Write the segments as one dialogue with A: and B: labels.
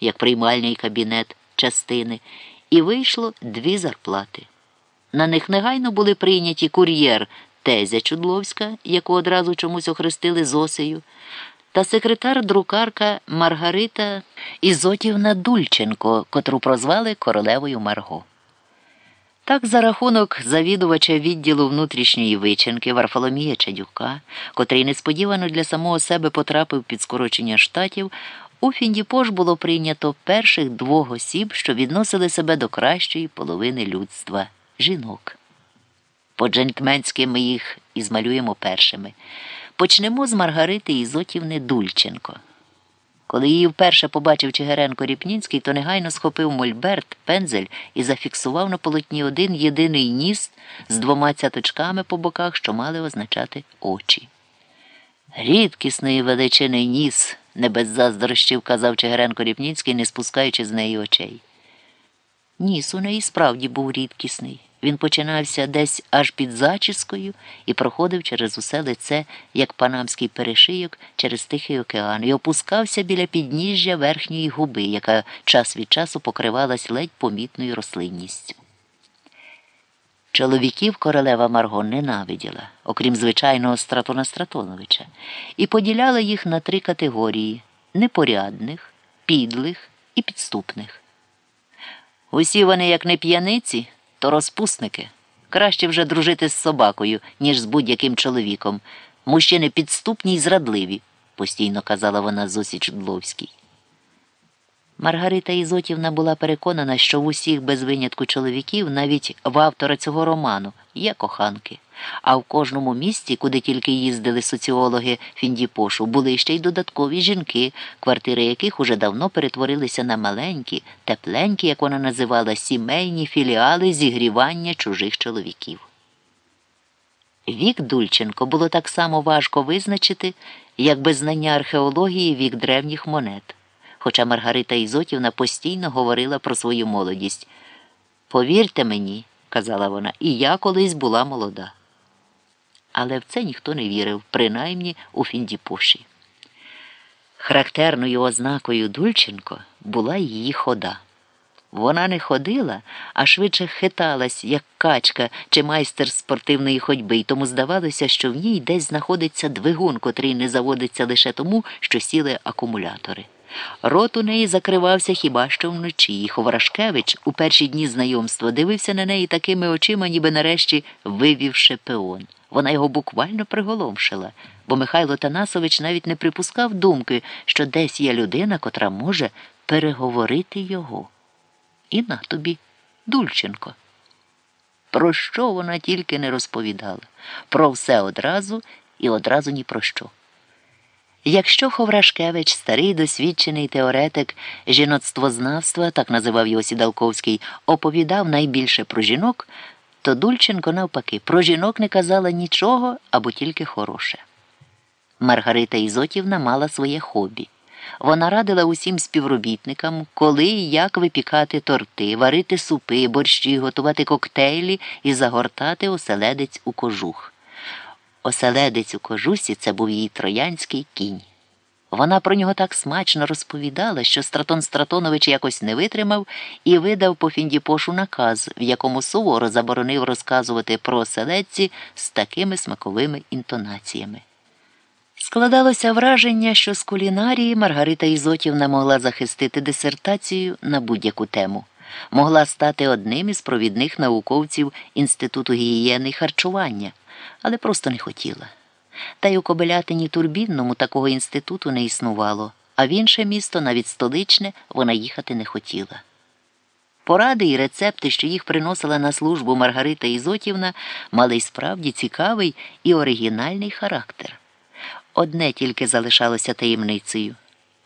A: як приймальний кабінет частини, і вийшло дві зарплати. На них негайно були прийняті кур'єр Тезя Чудловська, яку одразу чомусь охрестили Зосею, та секретар-друкарка Маргарита Ізотівна Дульченко, котру прозвали королевою Марго. Так, за рахунок завідувача відділу внутрішньої вичинки Варфоломія Чадюка, котрий несподівано для самого себе потрапив під скорочення штатів, у Фіндіпош було прийнято перших двох осіб, що відносили себе до кращої половини людства жінок. По джентльменськи ми їх і змалюємо першими. Почнемо з Маргарити Ізотівни Дульченко. Коли її вперше побачив Чигиренко Ріпнінський, то негайно схопив мольберт, пензель і зафіксував на полотні один єдиний ніс з двома цяточками по боках, що мали означати очі. Рідкісної величини ніс, не без заздрощів казав Чигиренко Ріпнінський, не спускаючи з неї очей. Ніс у неї справді був рідкісний. Він починався десь аж під зачіскою і проходив через усе лице, як панамський перешийок через Тихий океан, і опускався біля підніжжя верхньої губи, яка час від часу покривалась ледь помітною рослинністю. Чоловіків королева Марго ненавиділа, окрім звичайного Стратона Стратоновича, і поділяла їх на три категорії непорядних, підлих і підступних. Усі вони, як не п'яниці, то розпусники. Краще вже дружити з собакою, ніж з будь-яким чоловіком. Мужчини підступні й зрадливі, постійно казала вона Зосі Чудловській. Маргарита Ізотівна була переконана, що в усіх без винятку чоловіків, навіть в автора цього роману, є коханки. А в кожному місті, куди тільки їздили соціологи Фіндіпошу, були ще й додаткові жінки, квартири яких уже давно перетворилися на маленькі, тепленькі, як вона називала, сімейні філіали зігрівання чужих чоловіків. Вік Дульченко було так само важко визначити, як без знання археології вік древніх монет. Хоча Маргарита Ізотівна постійно говорила про свою молодість. Повірте мені, казала вона, і я колись була молода. Але в це ніхто не вірив, принаймні у Фіндіпоші. Характерною ознакою Дульченко була її хода. Вона не ходила, а швидше хиталась, як качка чи майстер спортивної ходьби, і тому здавалося, що в ній десь знаходиться двигун, котрий не заводиться лише тому, що сіли акумулятори. Рот у неї закривався хіба що вночі, Ховрашкевич у перші дні знайомства дивився на неї такими очима, ніби нарешті вивів шепеон. Вона його буквально приголомшила, бо Михайло Танасович навіть не припускав думки, що десь є людина, котра може переговорити його. І на тобі, Дульченко. Про що вона тільки не розповідала? Про все одразу і одразу ні про що. Якщо Ховрашкевич, старий досвідчений теоретик жіноцтвознавства, так називав його Сідалковський, оповідав найбільше про жінок, то Дульченко, навпаки, про жінок не казала нічого або тільки хороше. Маргарита Ізотівна мала своє хобі. Вона радила усім співробітникам, коли і як випікати торти, варити супи, борщі, готувати коктейлі і загортати оселедець у кожух. Оселедець у кожусі це був її троянський кінь. Вона про нього так смачно розповідала, що Стратон Стратонович якось не витримав і видав по Фіндіпошу наказ, в якому суворо заборонив розказувати про оселедці з такими смаковими інтонаціями. Складалося враження, що з кулінарії Маргарита Ізотівна могла захистити дисертацію на будь-яку тему, могла стати одним із провідних науковців Інституту гігієни харчування, але просто не хотіла. Та й у Кобилятині Турбінному такого інституту не існувало, а в інше місто, навіть столичне, вона їхати не хотіла. Поради і рецепти, що їх приносила на службу Маргарита Ізотівна, мали й справді цікавий і оригінальний характер. Одне тільки залишалося таємницею.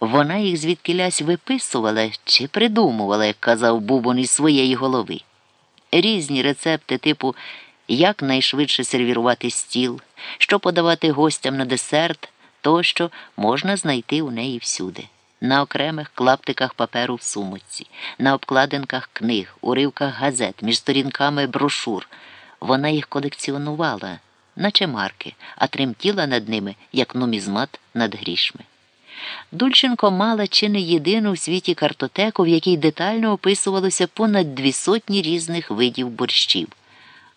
A: Вона їх звідкилясь виписувала чи придумувала, як казав Бубон із своєї голови. Різні рецепти, типу як найшвидше сервірувати стіл, що подавати гостям на десерт, тощо можна знайти у неї всюди. На окремих клаптиках паперу в сумочці, на обкладинках книг, уривках газет, між сторінками брошур. Вона їх колекціонувала наче марки, а тремтіла над ними, як нумізмат над грішми. Дульченко мала чи не єдину в світі картотеку, в якій детально описувалося понад дві сотні різних видів борщів.